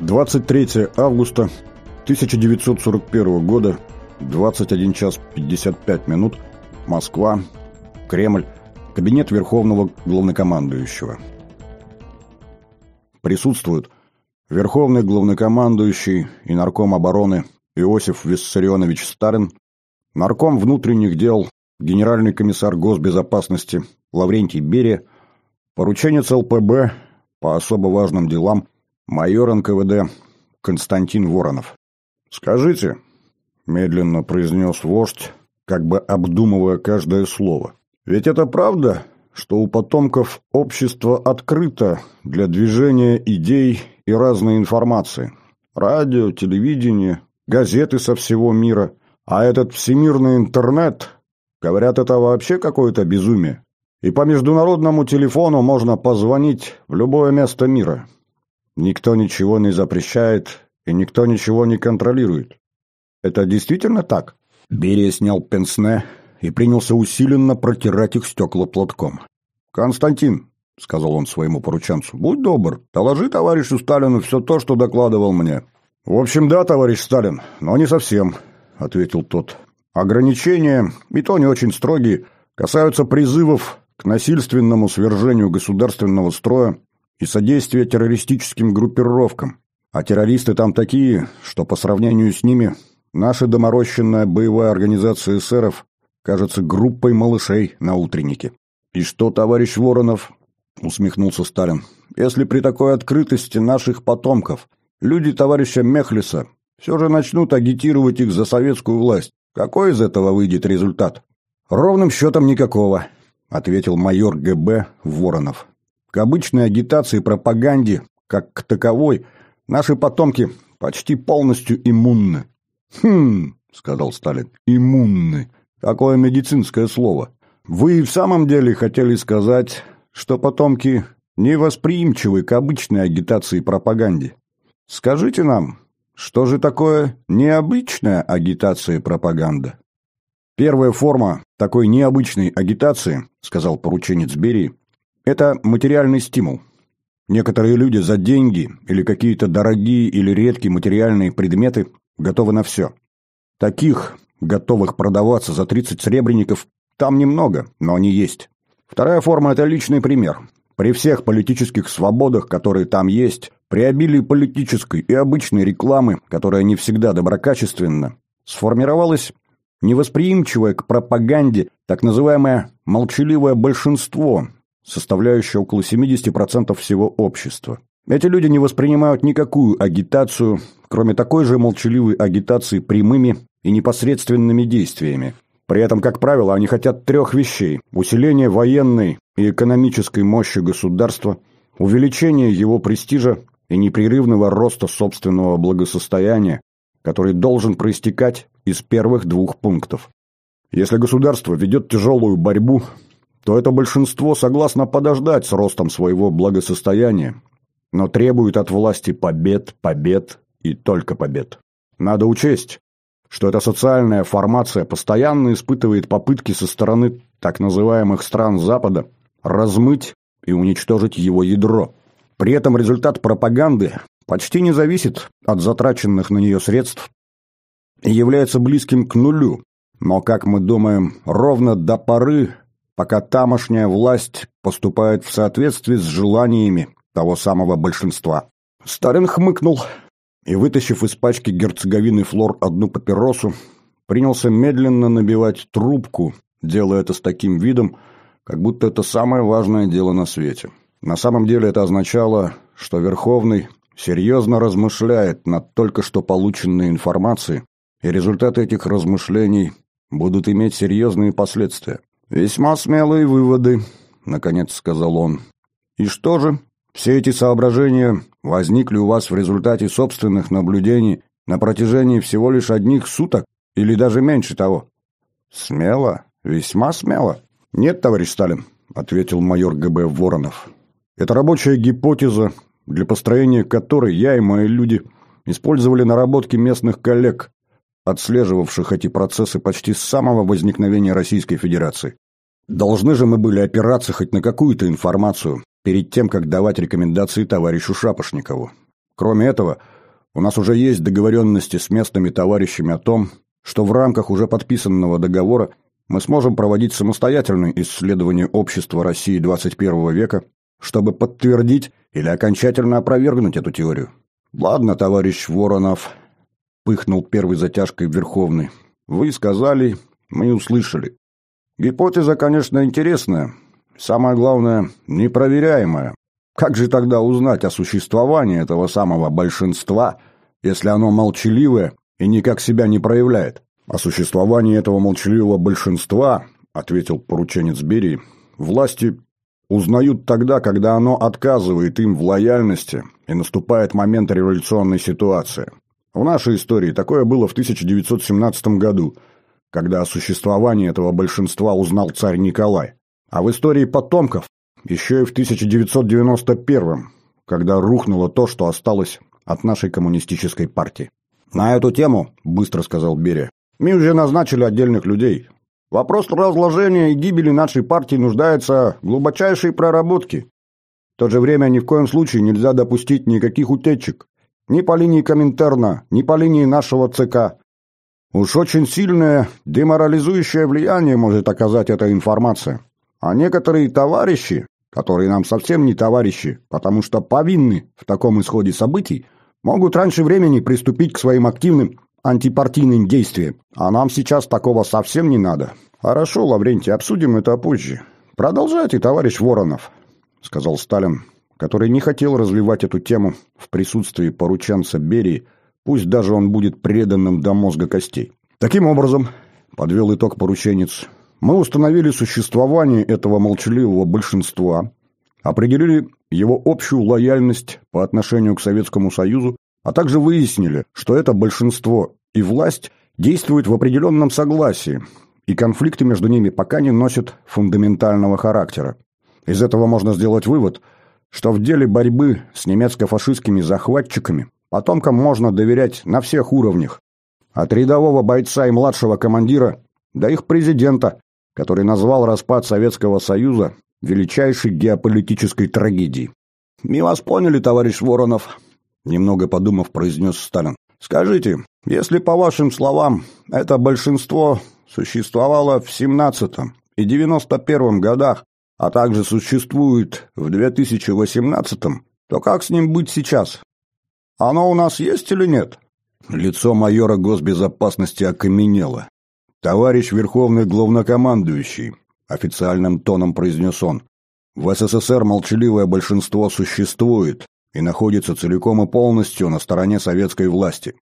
23 августа 1941 года, 21 час 55 минут, Москва, Кремль, кабинет Верховного Главнокомандующего. Присутствуют Верховный Главнокомандующий и Нарком обороны Иосиф Виссарионович Сталин, Нарком внутренних дел, Генеральный комиссар госбезопасности Лаврентий Берия, порученец ЛПБ по особо важным делам майор НКВД Константин Воронов. «Скажите», — медленно произнес вождь, как бы обдумывая каждое слово, «ведь это правда, что у потомков общество открыто для движения идей и разной информации? Радио, телевидение, газеты со всего мира, а этот всемирный интернет, говорят, это вообще какое-то безумие. И по международному телефону можно позвонить в любое место мира. Никто ничего не запрещает, и никто ничего не контролирует. Это действительно так? Берия снял пенсне и принялся усиленно протирать их стекла платком. «Константин», — сказал он своему порученцу, — «будь добр, доложи товарищу Сталину все то, что докладывал мне». «В общем, да, товарищ Сталин, но не совсем», — ответил тот. «Ограничения, и то не очень строгие, касаются призывов к насильственному свержению государственного строя и содействия террористическим группировкам. А террористы там такие, что по сравнению с ними наша доморощенная боевая организация эсеров кажется группой малышей на утреннике. «И что, товарищ Воронов?» — усмехнулся Сталин. «Если при такой открытости наших потомков люди товарища Мехлиса все же начнут агитировать их за советскую власть, какой из этого выйдет результат?» «Ровным счетом никакого», — ответил майор ГБ Воронов. «К обычной агитации и пропаганде, как к таковой, наши потомки почти полностью иммунны». «Хм», — сказал Сталин, — «иммунны». Какое медицинское слово. Вы в самом деле хотели сказать, что потомки невосприимчивы к обычной агитации и пропаганде. Скажите нам, что же такое необычная агитация и пропаганда? Первая форма такой необычной агитации, сказал порученец Берии, это материальный стимул. Некоторые люди за деньги или какие-то дорогие или редкие материальные предметы готовы на все. Таких, готовых продаваться за 30 сребреников, там немного, но они есть. Вторая форма – это личный пример. При всех политических свободах, которые там есть, при обилии политической и обычной рекламы, которая не всегда доброкачественна, сформировалось невосприимчивое к пропаганде так называемое «молчаливое большинство», составляющее около 70% всего общества. Эти люди не воспринимают никакую агитацию, кроме такой же молчаливой агитации прямыми и непосредственными действиями – при этом, как правило, они хотят трех вещей – усиления военной и экономической мощи государства, увеличения его престижа и непрерывного роста собственного благосостояния, который должен проистекать из первых двух пунктов. Если государство ведет тяжелую борьбу, то это большинство согласно подождать с ростом своего благосостояния, но требует от власти побед, побед и только побед. Надо учесть, что эта социальная формация постоянно испытывает попытки со стороны так называемых стран Запада размыть и уничтожить его ядро. При этом результат пропаганды почти не зависит от затраченных на нее средств и является близким к нулю, но, как мы думаем, ровно до поры, пока тамошняя власть поступает в соответствии с желаниями того самого большинства. Сталин хмыкнул, и, вытащив из пачки герцоговины флор одну папиросу, принялся медленно набивать трубку, делая это с таким видом, как будто это самое важное дело на свете. На самом деле это означало, что Верховный серьезно размышляет над только что полученной информацией, и результаты этих размышлений будут иметь серьезные последствия. «Весьма смелые выводы», — наконец сказал он. «И что же?» Все эти соображения возникли у вас в результате собственных наблюдений на протяжении всего лишь одних суток или даже меньше того? Смело, весьма смело. Нет, товарищ Сталин, ответил майор ГБ Воронов. Это рабочая гипотеза, для построения которой я и мои люди использовали наработки местных коллег, отслеживавших эти процессы почти с самого возникновения Российской Федерации. Должны же мы были опираться хоть на какую-то информацию, перед тем, как давать рекомендации товарищу Шапошникову. Кроме этого, у нас уже есть договоренности с местными товарищами о том, что в рамках уже подписанного договора мы сможем проводить самостоятельные исследования общества России 21 века, чтобы подтвердить или окончательно опровергнуть эту теорию. «Ладно, товарищ Воронов», — пыхнул первой затяжкой Верховный, — «вы сказали, мы услышали. Гипотеза, конечно, интересная, самое главное, непроверяемая. Как же тогда узнать о существовании этого самого большинства, если оно молчаливое и никак себя не проявляет?» «О существовании этого молчаливого большинства, — ответил порученец Берии, — власти узнают тогда, когда оно отказывает им в лояльности и наступает момент революционной ситуации. В нашей истории такое было в 1917 году, когда о существовании этого большинства узнал царь Николай. А в истории потомков еще и в 1991, когда рухнуло то, что осталось от нашей коммунистической партии. «На эту тему, — быстро сказал Берия, — мы уже назначили отдельных людей. Вопрос разложения и гибели нашей партии нуждается в глубочайшей проработке. В то же время ни в коем случае нельзя допустить никаких утечек. Ни по линии Коминтерна, ни по линии нашего ЦК. Уж очень сильное деморализующее влияние может оказать эта информация. А некоторые товарищи, которые нам совсем не товарищи, потому что повинны в таком исходе событий, могут раньше времени приступить к своим активным антипартийным действиям. А нам сейчас такого совсем не надо. Хорошо, Лаврентий, обсудим это позже. Продолжайте, товарищ Воронов, сказал Сталин, который не хотел развивать эту тему в присутствии порученца Берии, пусть даже он будет преданным до мозга костей. Таким образом, подвел итог порученец, мы установили существование этого молчаливого большинства, определили его общую лояльность по отношению к Советскому Союзу а также выяснили, что это большинство и власть действуют в определенном согласии, и конфликты между ними пока не носят фундаментального характера. Из этого можно сделать вывод, что в деле борьбы с немецко-фашистскими захватчиками потомкам можно доверять на всех уровнях, от рядового бойца и младшего командира до их президента, который назвал распад Советского Союза величайшей геополитической трагедией. «Мы вас поняли, товарищ Воронов», Немного подумав, произнес Сталин. «Скажите, если, по вашим словам, это большинство существовало в 17 и 91 годах, а также существует в 2018, то как с ним быть сейчас? Оно у нас есть или нет?» Лицо майора госбезопасности окаменело. «Товарищ Верховный Главнокомандующий», — официальным тоном произнес он, — «в СССР молчаливое большинство существует, и находится целиком и полностью на стороне советской власти.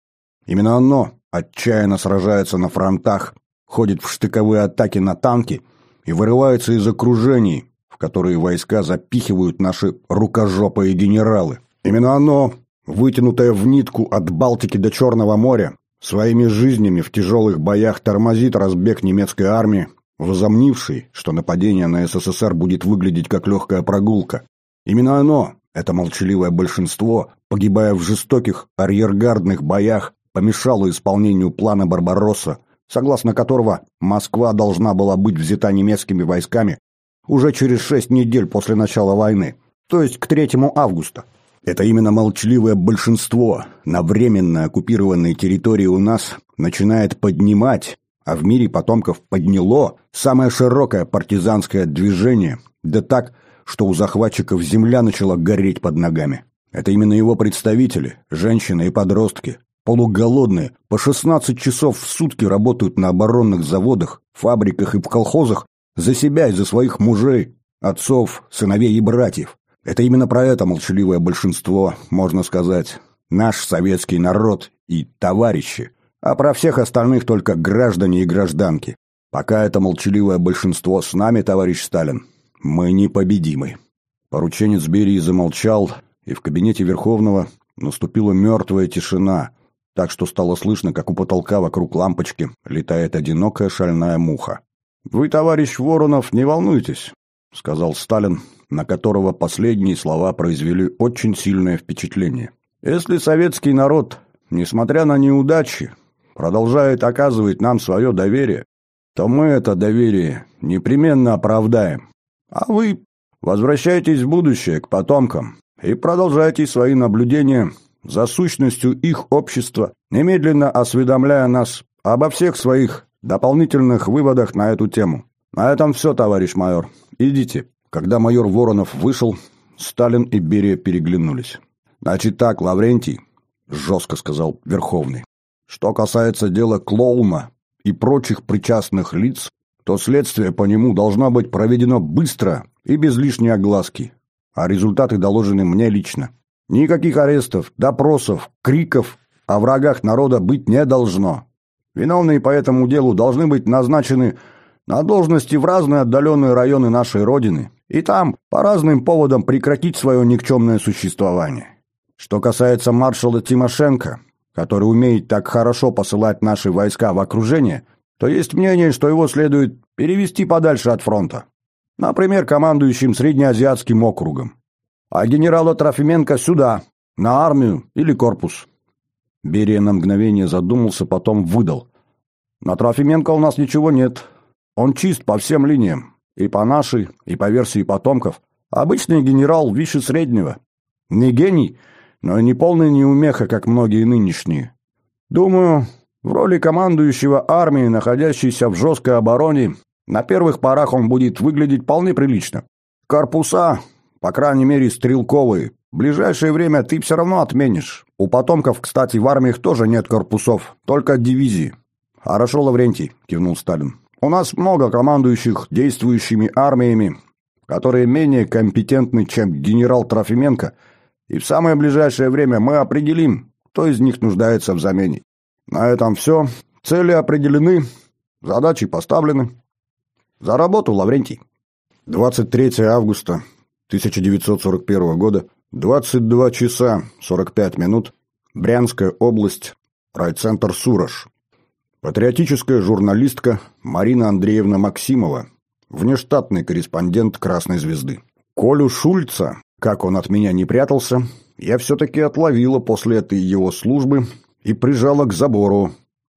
Именно оно отчаянно сражается на фронтах, ходит в штыковые атаки на танки и вырывается из окружений, которые войска запихивают наши рукожопые генералы. Именно оно, вытянутое в нитку от Балтики до Черного моря, своими жизнями в тяжелых боях тормозит разбег немецкой армии, возомнившей, что нападение на СССР будет выглядеть как легкая прогулка. Именно оно, это молчаливое большинство, погибая в жестоких арьергардных боях, помешало исполнению плана Барбаросса, согласно которого Москва должна была быть взята немецкими войсками уже через шесть недель после начала войны, то есть к 3 августа. Это именно молчаливое большинство на временно оккупированной территории у нас начинает поднимать, а в мире потомков подняло самое широкое партизанское движение, да так, что у захватчиков земля начала гореть под ногами. Это именно его представители, женщины и подростки, полуголодные, по 16 часов в сутки работают на оборонных заводах, фабриках и в колхозах за себя и за своих мужей, отцов, сыновей и братьев. Это именно про это молчаливое большинство, можно сказать, наш советский народ и товарищи, а про всех остальных только граждане и гражданки. Пока это молчаливое большинство с нами, товарищ Сталин, мы непобедимы. Порученец Берии замолчал, и в кабинете Верховного наступила мертвая тишина, так что стало слышно, как у потолка вокруг лампочки летает одинокая шальная муха. «Вы, товарищ Воронов, не волнуйтесь», — сказал Сталин, на которого последние слова произвели очень сильное впечатление. «Если советский народ, несмотря на неудачи, продолжает оказывать нам свое доверие, то мы это доверие непременно оправдаем. А вы возвращайтесь в будущее, к потомкам, и продолжайте свои наблюдения за сущностью их общества, немедленно осведомляя нас обо всех своих дополнительных выводах на эту тему. На этом все, товарищ майор. Идите. Когда майор Воронов вышел, Сталин и Берия переглянулись. «Значит так, Лаврентий», — жестко сказал Верховный, «что касается дела клоуна и прочих причастных лиц, то следствие по нему должно быть проведено быстро и без лишней огласки, а результаты доложены мне лично. Никаких арестов, допросов, криков о врагах народа быть не должно. Виновные по этому делу должны быть назначены на должности в разные отдаленные районы нашей Родины и там по разным поводам прекратить свое никчемное существование. Что касается маршала Тимошенко, который умеет так хорошо посылать наши войска в окружение, то есть мнение, что его следует перевести подальше от фронта. Например, командующим Среднеазиатским округом. А генерала Трофименко сюда, на армию или корпус. Берия на мгновение задумался, потом выдал. На Трофименко у нас ничего нет. Он чист по всем линиям. И по нашей, и по версии потомков. Обычный генерал выше среднего. Не гений, но и не полный неумеха, как многие нынешние. Думаю, в роли командующего армией, находящейся в жесткой обороне, на первых порах он будет выглядеть вполне прилично. Корпуса, по крайней мере, стрелковые. В ближайшее время ты все равно отменишь. У потомков, кстати, в армиях тоже нет корпусов, только дивизии. Хорошо, Лаврентий, кивнул Сталин. У нас много командующих действующими армиями, которые менее компетентны, чем генерал Трофименко, и в самое ближайшее время мы определим, кто из них нуждается в замене. На этом все. Цели определены, задачи поставлены. За работу, Лаврентий. 23 августа 1941 года, 22 часа 45 минут, Брянская область, райцентр Сурож. Патриотическая журналистка Марина Андреевна Максимова, внештатный корреспондент «Красной звезды». Колю Шульца, как он от меня не прятался, я все-таки отловила после этой его службы и прижала к забору,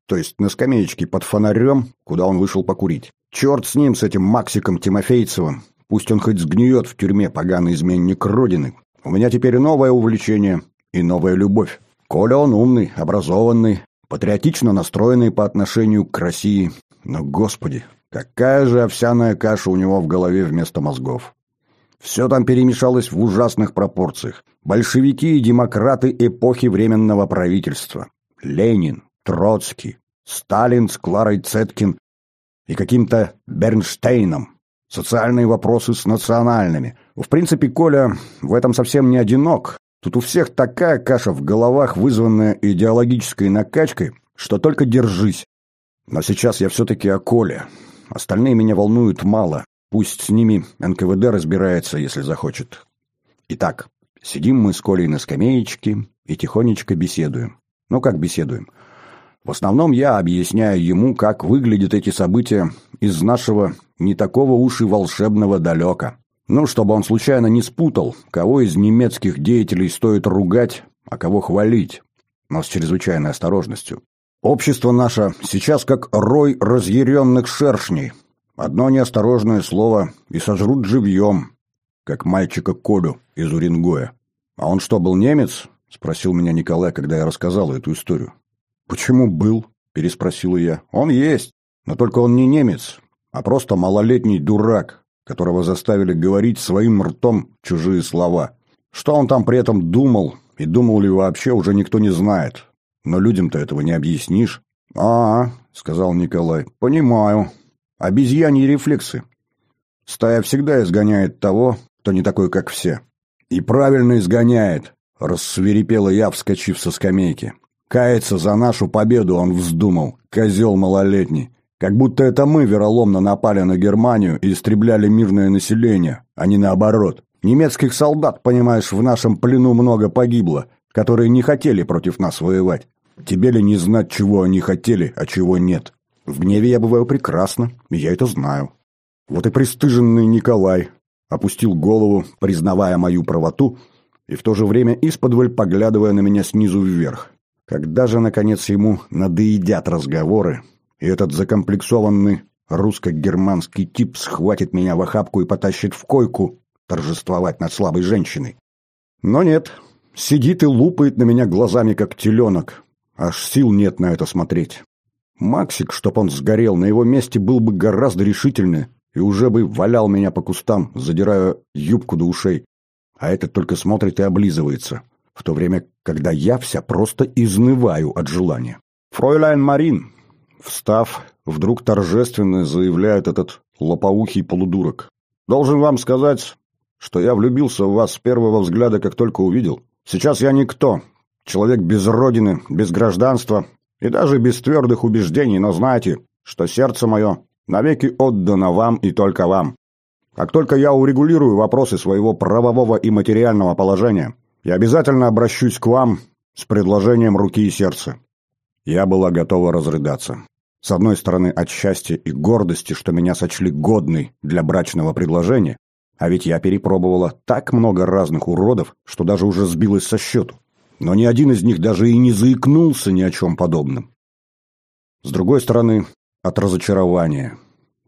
то есть на скамеечке под фонарем, куда он вышел покурить. Черт с ним, с этим Максиком Тимофейцевым. Пусть он хоть сгниет в тюрьме, поганый изменник Родины. У меня теперь новое увлечение и новая любовь. Коля он умный, образованный, патриотично настроенный по отношению к России. Но, господи, какая же овсяная каша у него в голове вместо мозгов. Все там перемешалось в ужасных пропорциях. Большевики и демократы эпохи Временного правительства. Ленин, Троцкий, Сталин с Кларой Цеткин и каким-то Бернштейном. Социальные вопросы с национальными. В принципе, Коля в этом совсем не одинок. Тут у всех такая каша в головах, вызванная идеологической накачкой, что только держись. Но сейчас я все-таки о Коле. Остальные меня волнуют мало. Пусть с ними НКВД разбирается, если захочет. Итак, сидим мы с Колей на скамеечке и тихонечко беседуем. Ну, как беседуем? В основном я объясняю ему, как выглядят эти события из нашего не такого уж и волшебного далека. Ну, чтобы он случайно не спутал, кого из немецких деятелей стоит ругать, а кого хвалить, но с чрезвычайной осторожностью. Общество наше сейчас как рой разъяренных шершней, Одно неосторожное слово и сожрут живьем, как мальчика Колю из Уренгоя. «А он что, был немец?» — спросил меня Николай, когда я рассказал эту историю. «Почему был?» — переспросил я. «Он есть, но только он не немец, а просто малолетний дурак, которого заставили говорить своим ртом чужие слова. Что он там при этом думал и думал ли вообще, уже никто не знает. Но людям-то этого не объяснишь». «А, — сказал Николай, — понимаю. Обезьяньи рефлексы. Стая всегда изгоняет того, кто не такой, как все. И правильно изгоняет, рассверепела я, вскочив со скамейки. Каяться за нашу победу он вздумал, козел малолетний. Как будто это мы вероломно напали на Германию и истребляли мирное население, а не наоборот. Немецких солдат, понимаешь, в нашем плену много погибло, которые не хотели против нас воевать. Тебе ли не знать, чего они хотели, а чего нет? В гневе я бываю прекрасно, и я это знаю. Вот и пристыженный Николай опустил голову, признавая мою правоту, и в то же время исподволь поглядывая на меня снизу вверх. Когда же, наконец, ему надоедят разговоры, и этот закомплексованный русско-германский тип схватит меня в охапку и потащит в койку торжествовать над слабой женщиной? Но нет, Сидит и лупает на меня глазами, как теленок. Аж сил нет на это смотреть. Максик, чтоб он сгорел, на его месте был бы гораздо решительнее и уже бы валял меня по кустам, задирая юбку до ушей. А этот только смотрит и облизывается, в то время, когда я вся просто изнываю от желания. «Фройляйн Марин!» Встав, вдруг торжественно заявляет этот лопоухий полудурок. «Должен вам сказать, что я влюбился в вас с первого взгляда, как только увидел. Сейчас я никто, человек без родины, без гражданства и даже без твердых убеждений, но знаете, что сердце мое навеки отдано вам и только вам. Как только я урегулирую вопросы своего правового и материального положения, я обязательно обращусь к вам с предложением руки и сердца. Я была готова разрыдаться. С одной стороны, от счастья и гордости, что меня сочли годной для брачного предложения, а ведь я перепробовала так много разных уродов, что даже уже сбилась со счету. Но ни один из них даже и не заикнулся ни о чем подобном. С другой стороны, от разочарования.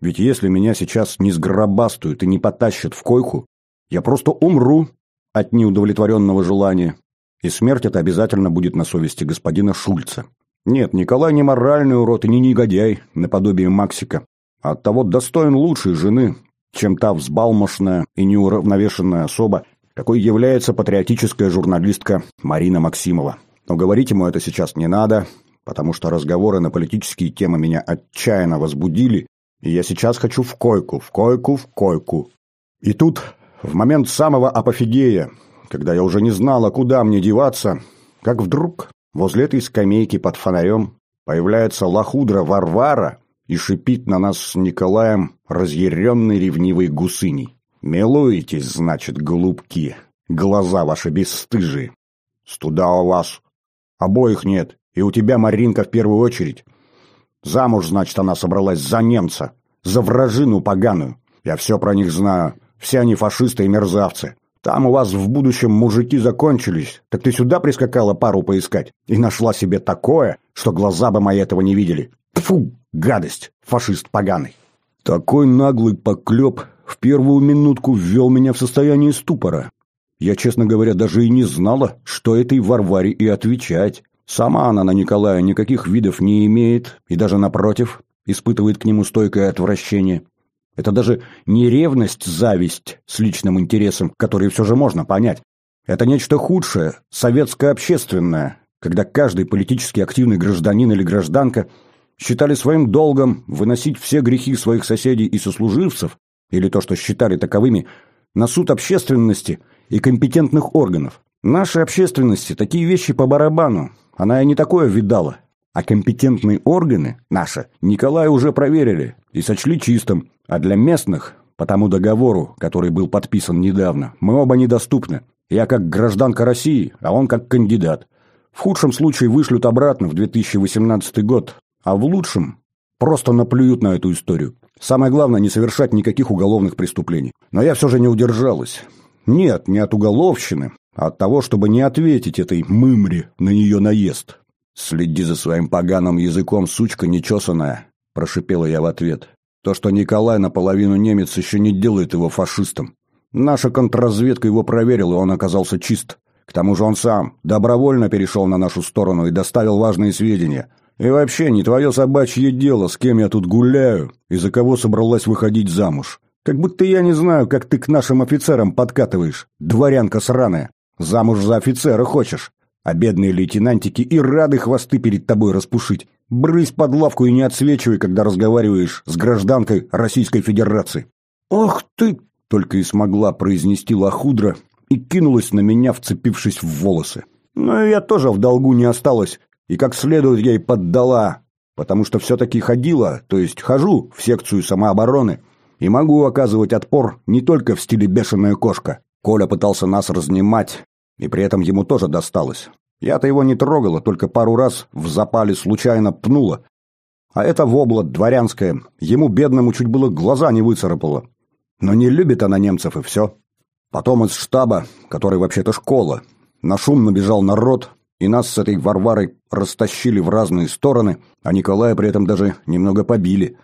Ведь если меня сейчас не сгробастают и не потащат в койку, я просто умру от неудовлетворенного желания, и смерть это обязательно будет на совести господина Шульца. Нет, Николай не моральный урод и не негодяй, наподобие Максика, а оттого достоин лучшей жены, чем та взбалмошная и неуравновешенная особа, какой является патриотическая журналистка Марина Максимова. Но говорить ему это сейчас не надо, потому что разговоры на политические темы меня отчаянно возбудили, и я сейчас хочу в койку, в койку, в койку. И тут, в момент самого апофигея, когда я уже не знала, куда мне деваться, как вдруг возле этой скамейки под фонарем появляется лохудра Варвара и шипит на нас с Николаем разъяренной ревнивой гусыней. «Милуетесь, значит, голубки, глаза ваши бесстыжие. Студа у вас обоих нет, и у тебя, Маринка, в первую очередь. Замуж, значит, она собралась за немца, за вражину поганую. Я все про них знаю, все они фашисты и мерзавцы. Там у вас в будущем мужики закончились, так ты сюда прискакала пару поискать и нашла себе такое, что глаза бы мои этого не видели. Фу, гадость, фашист поганый. Такой наглый поклеп в первую минутку ввел меня в состояние ступора. Я, честно говоря, даже и не знала, что этой Варваре и отвечать. Сама она на Николая никаких видов не имеет и даже, напротив, испытывает к нему стойкое отвращение. Это даже не ревность, зависть с личным интересом, который все же можно понять. Это нечто худшее, советско-общественное, когда каждый политически активный гражданин или гражданка считали своим долгом выносить все грехи своих соседей и сослуживцев, или то, что считали таковыми, на суд общественности и компетентных органов. Нашей общественности такие вещи по барабану, она и не такое видала. А компетентные органы, наши, Николая уже проверили и сочли чистым, а для местных, по тому договору, который был подписан недавно, мы оба недоступны. Я как гражданка России, а он как кандидат. В худшем случае вышлют обратно в 2018 год, а в лучшем просто наплюют на эту историю. Самое главное не совершать никаких уголовных преступлений. Но я все же не удержалась. Нет, не от уголовщины, а от того, чтобы не ответить этой мымре на нее наезд. «Следи за своим поганым языком, сучка нечесанная», – прошипела я в ответ. «То, что Николай наполовину немец, еще не делает его фашистом. Наша контрразведка его проверила, и он оказался чист. К тому же он сам добровольно перешел на нашу сторону и доставил важные сведения – и вообще, не твое собачье дело, с кем я тут гуляю и за кого собралась выходить замуж. Как будто я не знаю, как ты к нашим офицерам подкатываешь, дворянка сраная. Замуж за офицера хочешь. А бедные лейтенантики и рады хвосты перед тобой распушить. Брысь под лавку и не отсвечивай, когда разговариваешь с гражданкой Российской Федерации. «Ох ты!» — только и смогла произнести лохудра и кинулась на меня, вцепившись в волосы. Но я тоже в долгу не осталась, и как следует ей поддала, потому что все-таки ходила, то есть хожу в секцию самообороны, и могу оказывать отпор не только в стиле бешеная кошка. Коля пытался нас разнимать, и при этом ему тоже досталось. Я-то его не трогала, только пару раз в запале случайно пнула. А это вобла дворянская, ему бедному чуть было глаза не выцарапала. Но не любит она немцев, и все. Потом из штаба, который вообще-то школа, на шум набежал народ, и нас с этой Варварой растащили в разные стороны, а Николая при этом даже немного побили.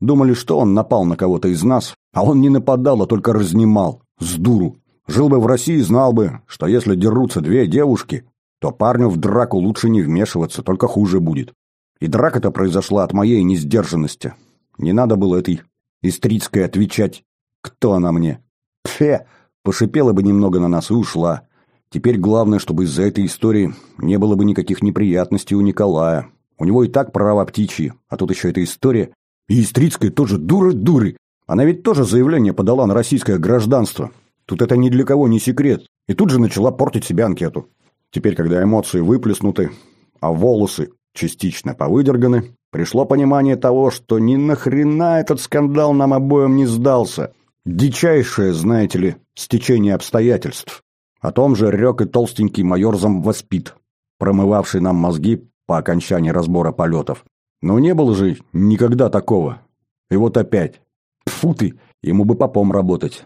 Думали, что он напал на кого-то из нас, а он не нападал, а только разнимал, с дуру. Жил бы в России, знал бы, что если дерутся две девушки, то парню в драку лучше не вмешиваться, только хуже будет. И драка-то произошла от моей несдержанности. Не надо было этой истрицкой отвечать, кто она мне. Пфе, пошипела бы немного на нас и ушла. Теперь главное, чтобы из-за этой истории не было бы никаких неприятностей у Николая. У него и так права птичьи, а тут еще эта история. И Истрицкая тоже дура-дуры. Она ведь тоже заявление подала на российское гражданство. Тут это ни для кого не секрет. И тут же начала портить себе анкету. Теперь, когда эмоции выплеснуты, а волосы частично повыдерганы, пришло понимание того, что ни нахрена этот скандал нам обоим не сдался. Дичайшее, знаете ли, стечение обстоятельств. О том же рек и толстенький майор замвоспит, промывавший нам мозги по окончании разбора полетов. Но не было же никогда такого. И вот опять. Фу ты, ему бы попом работать.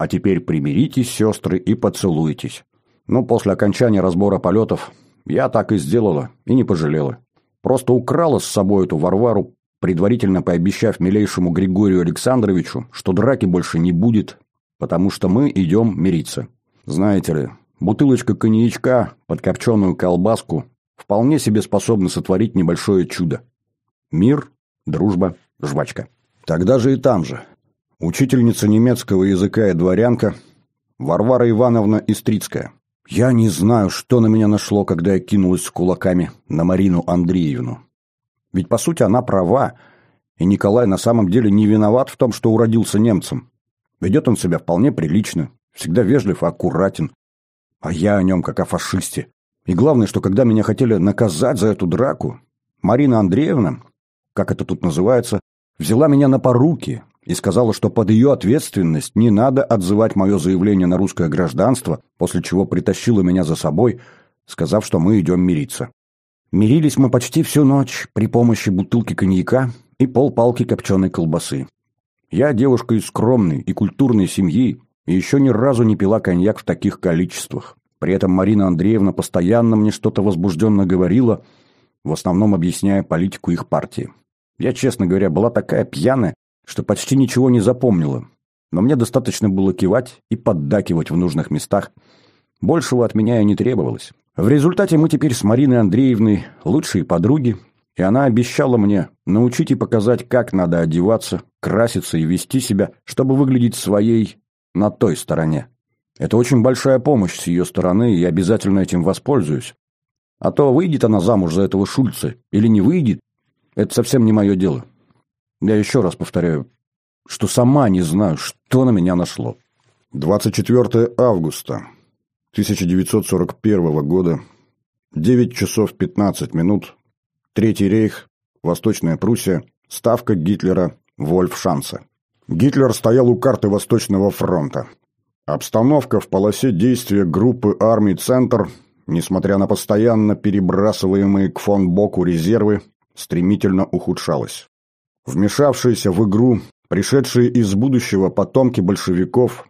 А теперь примиритесь, сестры, и поцелуйтесь. Ну, после окончания разбора полетов я так и сделала, и не пожалела. Просто украла с собой эту Варвару, предварительно пообещав милейшему Григорию Александровичу, что драки больше не будет, потому что мы идем мириться. Знаете ли, бутылочка коньячка под копченую колбаску вполне себе способна сотворить небольшое чудо. Мир, дружба, жвачка. Тогда же и там же. Учительница немецкого языка и дворянка Варвара Ивановна Истрицкая. Я не знаю, что на меня нашло, когда я кинулась с кулаками на Марину Андреевну. Ведь, по сути, она права, и Николай на самом деле не виноват в том, что уродился немцем. Ведет он себя вполне прилично, всегда вежлив и аккуратен. А я о нем как о фашисте. И главное, что когда меня хотели наказать за эту драку, Марина Андреевна, как это тут называется, взяла меня на поруки, и сказала, что под ее ответственность не надо отзывать мое заявление на русское гражданство, после чего притащила меня за собой, сказав, что мы идем мириться. Мирились мы почти всю ночь при помощи бутылки коньяка и полпалки копченой колбасы. Я девушка из скромной и культурной семьи и еще ни разу не пила коньяк в таких количествах. При этом Марина Андреевна постоянно мне что-то возбужденно говорила, в основном объясняя политику их партии. Я, честно говоря, была такая пьяная, что почти ничего не запомнила, но мне достаточно было кивать и поддакивать в нужных местах. Большего от меня и не требовалось. В результате мы теперь с Мариной Андреевной лучшие подруги, и она обещала мне научить и показать, как надо одеваться, краситься и вести себя, чтобы выглядеть своей на той стороне. Это очень большая помощь с ее стороны, и я обязательно этим воспользуюсь. А то выйдет она замуж за этого Шульца или не выйдет, это совсем не мое дело. Я еще раз повторяю, что сама не знаю, что на меня нашло. 24 августа 1941 года, 9 часов 15 минут, Третий рейх, Восточная Пруссия, ставка Гитлера Вольфшанса. Гитлер стоял у карты Восточного фронта. Обстановка в полосе действия группы армий «Центр», несмотря на постоянно перебрасываемые к фон Боку резервы, стремительно ухудшалась. Вмешавшиеся в игру, пришедшие из будущего потомки большевиков,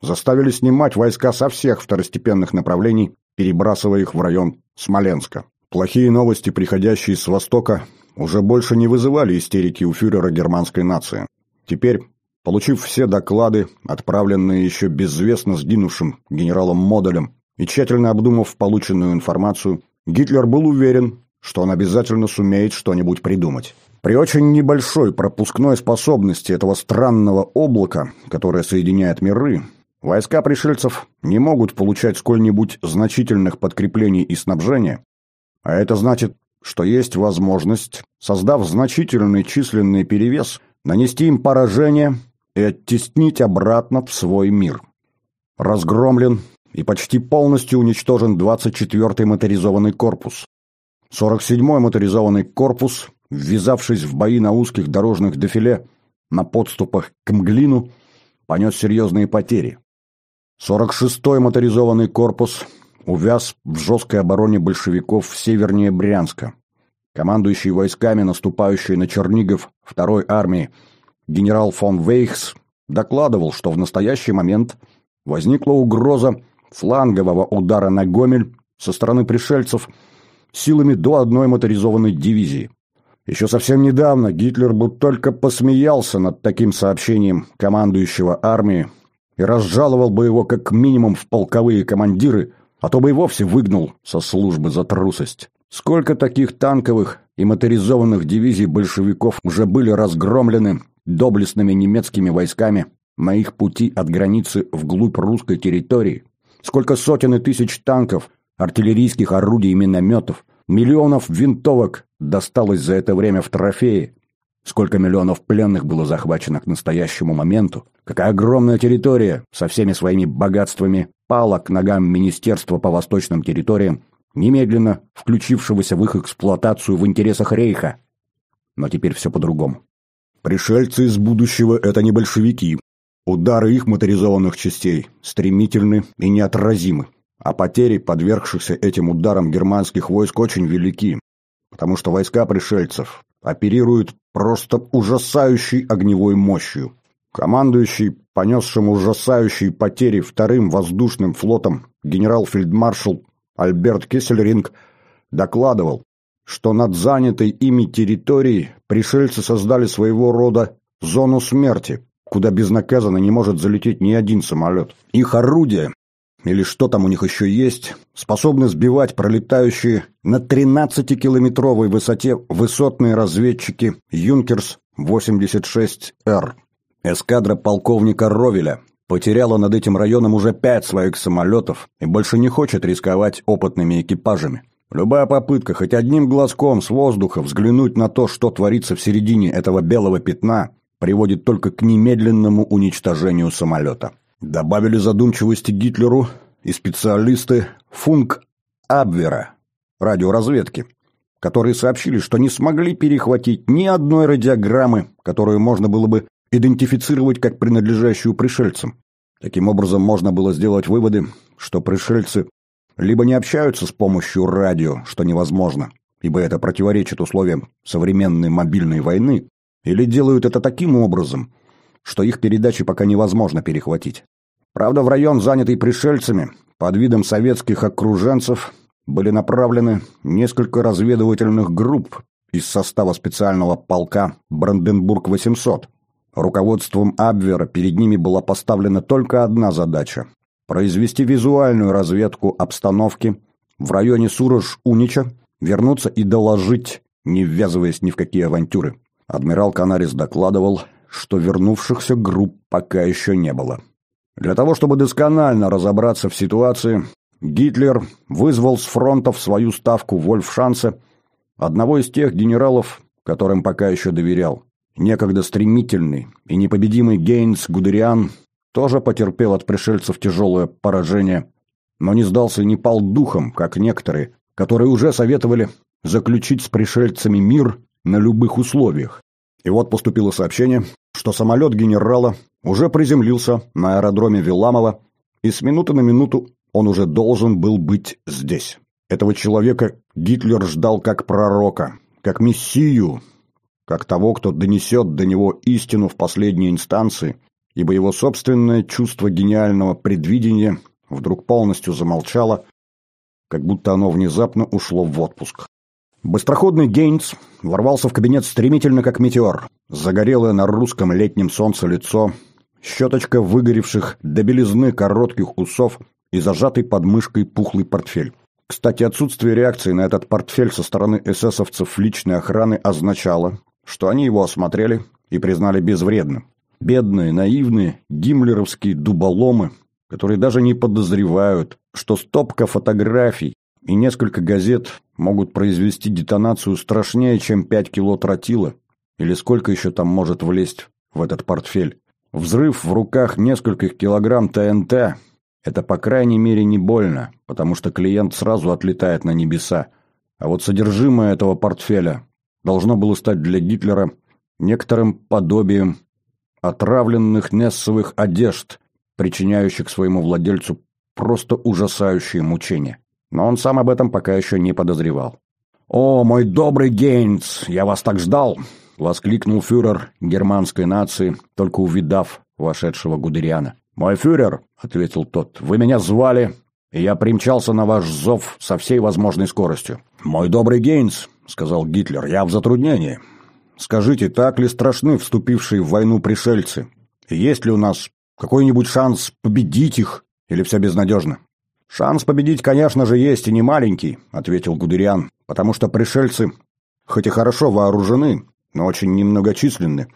заставили снимать войска со всех второстепенных направлений, перебрасывая их в район Смоленска. Плохие новости, приходящие с Востока, уже больше не вызывали истерики у фюрера германской нации. Теперь, получив все доклады, отправленные еще безвестно сгинувшим генералом Моделем, и тщательно обдумав полученную информацию, Гитлер был уверен, что он обязательно сумеет что-нибудь придумать. При очень небольшой пропускной способности этого странного облака, которое соединяет миры, войска пришельцев не могут получать сколь-нибудь значительных подкреплений и снабжения, а это значит, что есть возможность, создав значительный численный перевес, нанести им поражение и оттеснить обратно в свой мир. Разгромлен и почти полностью уничтожен 24-й моторизованный корпус. 47-й моторизованный корпус ввязавшись в бои на узких дорожных дефиле на подступах к Мглину, понес серьезные потери. 46-й моторизованный корпус увяз в жесткой обороне большевиков севернее Брянска. Командующий войсками, наступающий на Чернигов второй армии, генерал фон Вейхс докладывал, что в настоящий момент возникла угроза флангового удара на Гомель со стороны пришельцев силами до одной моторизованной дивизии. Еще совсем недавно Гитлер бы только посмеялся над таким сообщением командующего армии, и разжаловал бы его как минимум в полковые командиры, а то бы и вовсе выгнал со службы за трусость. Сколько таких танковых и моторизованных дивизий большевиков уже были разгромлены доблестными немецкими войсками на их пути от границы вглубь русской территории? Сколько сотен и тысяч танков, артиллерийских орудий и минометов, миллионов винтовок досталось за это время в трофеи? Сколько миллионов пленных было захвачено к настоящему моменту? Какая огромная территория со всеми своими богатствами пала к ногам Министерства по восточным территориям немедленно включившегося в их эксплуатацию в интересах Рейха. Но теперь все по-другому. Пришельцы из будущего – это не большевики. Удары их моторизованных частей стремительны и неотразимы. А потери подвергшихся этим ударам германских войск очень велики, потому что войска пришельцев оперируют просто ужасающей огневой мощью. Командующий, понесшим ужасающие потери вторым воздушным флотом генерал-фельдмаршал Альберт Кессельринг докладывал, что над занятой ими территорией пришельцы создали своего рода зону смерти, куда безнаказанно не может залететь ни один самолет. Их орудия, или что там у них еще есть, способны сбивать пролетающие на 13-километровой высоте высотные разведчики «Юнкерс-86Р». Эскадра полковника Ровеля потеряла над этим районом уже пять своих самолетов и больше не хочет рисковать опытными экипажами. Любая попытка хоть одним глазком с воздуха взглянуть на то, что творится в середине этого белого пятна, приводит только к немедленному уничтожению самолета. Добавили задумчивости Гитлеру и специалисты Функ Абвера, радиоразведки, которые сообщили, что не смогли перехватить ни одной радиограммы, которую можно было бы идентифицировать как принадлежащую пришельцам. Таким образом, можно было сделать выводы, что пришельцы либо не общаются с помощью радио, что невозможно, ибо это противоречит условиям современной мобильной войны, или делают это таким образом, что их передачи пока невозможно перехватить. Правда, в район, занятый пришельцами, под видом советских окруженцев, были направлены несколько разведывательных групп из состава специального полка «Бранденбург-800», Руководством Абвера перед ними была поставлена только одна задача – произвести визуальную разведку обстановки в районе Сурож-Унича, вернуться и доложить, не ввязываясь ни в какие авантюры. Адмирал Канарис докладывал, что вернувшихся групп пока еще не было. Для того, чтобы досконально разобраться в ситуации, Гитлер вызвал с фронта в свою ставку Вольфшанце одного из тех генералов, которым пока еще доверял. Некогда стремительный и непобедимый Гейнс Гудериан тоже потерпел от пришельцев тяжелое поражение, но не сдался и не пал духом, как некоторые, которые уже советовали заключить с пришельцами мир на любых условиях. И вот поступило сообщение, что самолет генерала уже приземлился на аэродроме Виламова, и с минуты на минуту он уже должен был быть здесь. Этого человека Гитлер ждал как пророка, как мессию, как того, кто донесет до него истину в последней инстанции, ибо его собственное чувство гениального предвидения вдруг полностью замолчало, как будто оно внезапно ушло в отпуск. Быстроходный Гейнс ворвался в кабинет стремительно, как метеор. Загорелое на русском летнем солнце лицо, щеточка выгоревших до белизны коротких усов и зажатый под мышкой пухлый портфель. Кстати, отсутствие реакции на этот портфель со стороны эсэсовцев личной охраны означало, что они его осмотрели и признали безвредным. Бедные, наивные, гиммлеровские дуболомы, которые даже не подозревают, что стопка фотографий и несколько газет могут произвести детонацию страшнее, чем 5 кило тротила, или сколько еще там может влезть в этот портфель. Взрыв в руках нескольких килограмм ТНТ – это по крайней мере не больно, потому что клиент сразу отлетает на небеса. А вот содержимое этого портфеля должно было стать для Гитлера некоторым подобием отравленных нессовых одежд, причиняющих своему владельцу просто ужасающие мучения. Но он сам об этом пока еще не подозревал. «О, мой добрый Гейнс, я вас так ждал!» — воскликнул фюрер германской нации, только увидав вошедшего Гудериана. «Мой фюрер», — ответил тот, — «вы меня звали, и я примчался на ваш зов со всей возможной скоростью». «Мой добрый Гейнс», — сказал Гитлер, — «я в затруднении. Скажите, так ли страшны вступившие в войну пришельцы? Есть ли у нас какой-нибудь шанс победить их? Или все безнадежно?» «Шанс победить, конечно же, есть и не маленький», — ответил Гудериан, «потому что пришельцы, хоть и хорошо вооружены, но очень немногочисленны.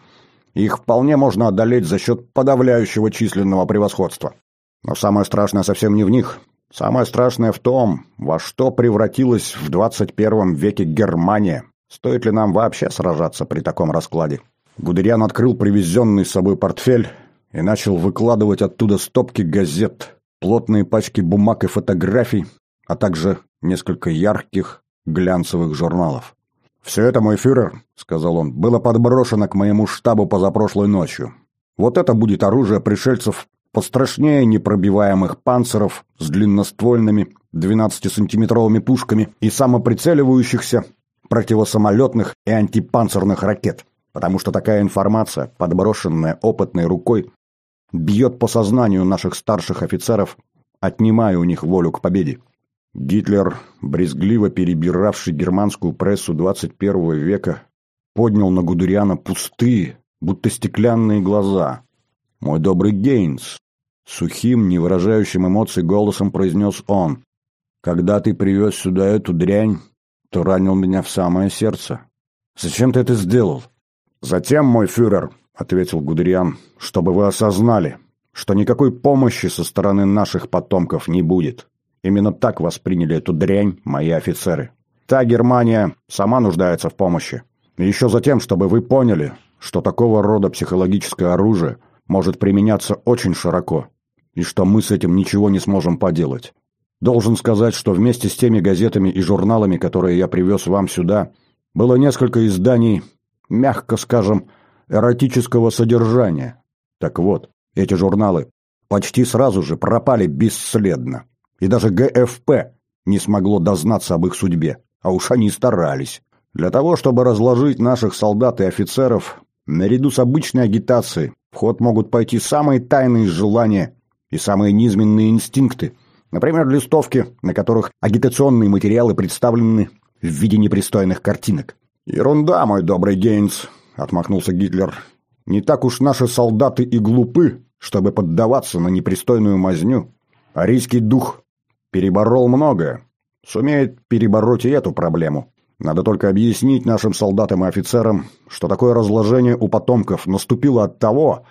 Их вполне можно одолеть за счет подавляющего численного превосходства. Но самое страшное совсем не в них. Самое страшное в том, во что превратилась в 21 веке Германия. Стоит ли нам вообще сражаться при таком раскладе? Гудериан открыл привезенный с собой портфель и начал выкладывать оттуда стопки газет, плотные пачки бумаг и фотографий, а также несколько ярких глянцевых журналов. «Все это, мой фюрер», — сказал он, — «было подброшено к моему штабу позапрошлой ночью. Вот это будет оружие пришельцев пострашнее непробиваемых панцеров с длинноствольными 12-сантиметровыми пушками и самоприцеливающихся противосамолетных и антипанцирных ракет, потому что такая информация, подброшенная опытной рукой, бьет по сознанию наших старших офицеров, отнимая у них волю к победе. Гитлер, брезгливо перебиравший германскую прессу 21 века, поднял на Гудериана пустые, будто стеклянные глаза. «Мой добрый Гейнс, Сухим, не выражающим эмоций голосом произнес он. «Когда ты привез сюда эту дрянь, то ранил меня в самое сердце. Зачем ты это сделал?» «Затем, мой фюрер», — ответил Гудериан, — «чтобы вы осознали, что никакой помощи со стороны наших потомков не будет. Именно так восприняли эту дрянь мои офицеры. Та Германия сама нуждается в помощи. Еще затем, чтобы вы поняли, что такого рода психологическое оружие может применяться очень широко и что мы с этим ничего не сможем поделать. Должен сказать, что вместе с теми газетами и журналами, которые я привез вам сюда, было несколько изданий, мягко скажем, эротического содержания. Так вот, эти журналы почти сразу же пропали бесследно. И даже ГФП не смогло дознаться об их судьбе, а уж они старались. Для того, чтобы разложить наших солдат и офицеров, наряду с обычной агитацией в ход могут пойти самые тайные желания и самые низменные инстинкты. Например, листовки, на которых агитационные материалы представлены в виде непристойных картинок. «Ерунда, мой добрый Гейнс», — отмахнулся Гитлер. «Не так уж наши солдаты и глупы, чтобы поддаваться на непристойную мазню. Арийский дух переборол многое, сумеет перебороть и эту проблему. Надо только объяснить нашим солдатам и офицерам, что такое разложение у потомков наступило от того,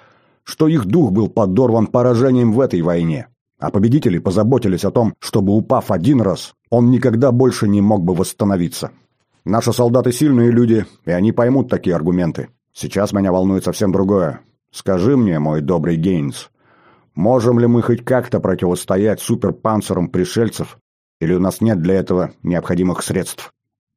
что их дух был подорван поражением в этой войне, а победители позаботились о том, чтобы, упав один раз, он никогда больше не мог бы восстановиться. Наши солдаты сильные люди, и они поймут такие аргументы. Сейчас меня волнует совсем другое. Скажи мне, мой добрый Гейнс, можем ли мы хоть как-то противостоять суперпанцерам пришельцев, или у нас нет для этого необходимых средств?»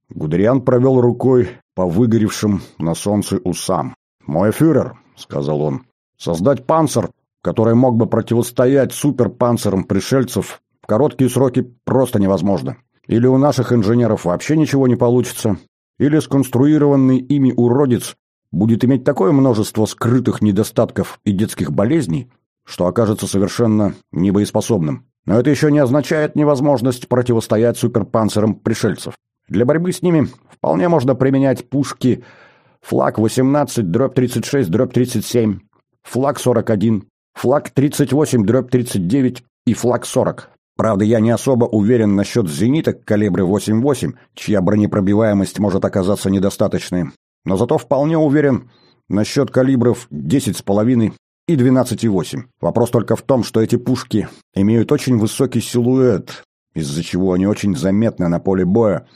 Гудериан провел рукой по выгоревшим на солнце усам. «Мой фюрер», — сказал он, Создать панцир, который мог бы противостоять суперпанцирам пришельцев, в короткие сроки просто невозможно. Или у наших инженеров вообще ничего не получится, или сконструированный ими уродец будет иметь такое множество скрытых недостатков и детских болезней, что окажется совершенно небоеспособным. Но это еще не означает невозможность противостоять суперпанцирам пришельцев. Для борьбы с ними вполне можно применять пушки флаг 18, дробь 36, дробь 37, флаг 41, флаг 38, дробь 39 и флаг 40. Правда, я не особо уверен насчет зениток калибра 8.8, чья бронепробиваемость может оказаться недостаточной. Но зато вполне уверен насчет калибров 10,5 и 12,8. Вопрос только в том, что эти пушки имеют очень высокий силуэт, из-за чего они очень заметны на поле боя,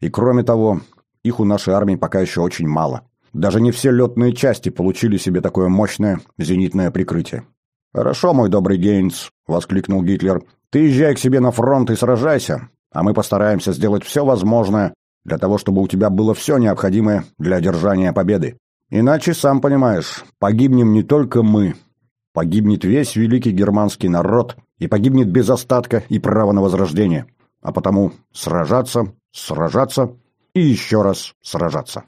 и кроме того, их у нашей армии пока еще очень мало. Даже не все летные части получили себе такое мощное зенитное прикрытие. «Хорошо, мой добрый Гейнс», — воскликнул Гитлер. «Ты езжай к себе на фронт и сражайся, а мы постараемся сделать все возможное для того, чтобы у тебя было все необходимое для одержания победы. Иначе, сам понимаешь, погибнем не только мы, погибнет весь великий германский народ и погибнет без остатка и права на возрождение. А потому сражаться, сражаться и еще раз сражаться».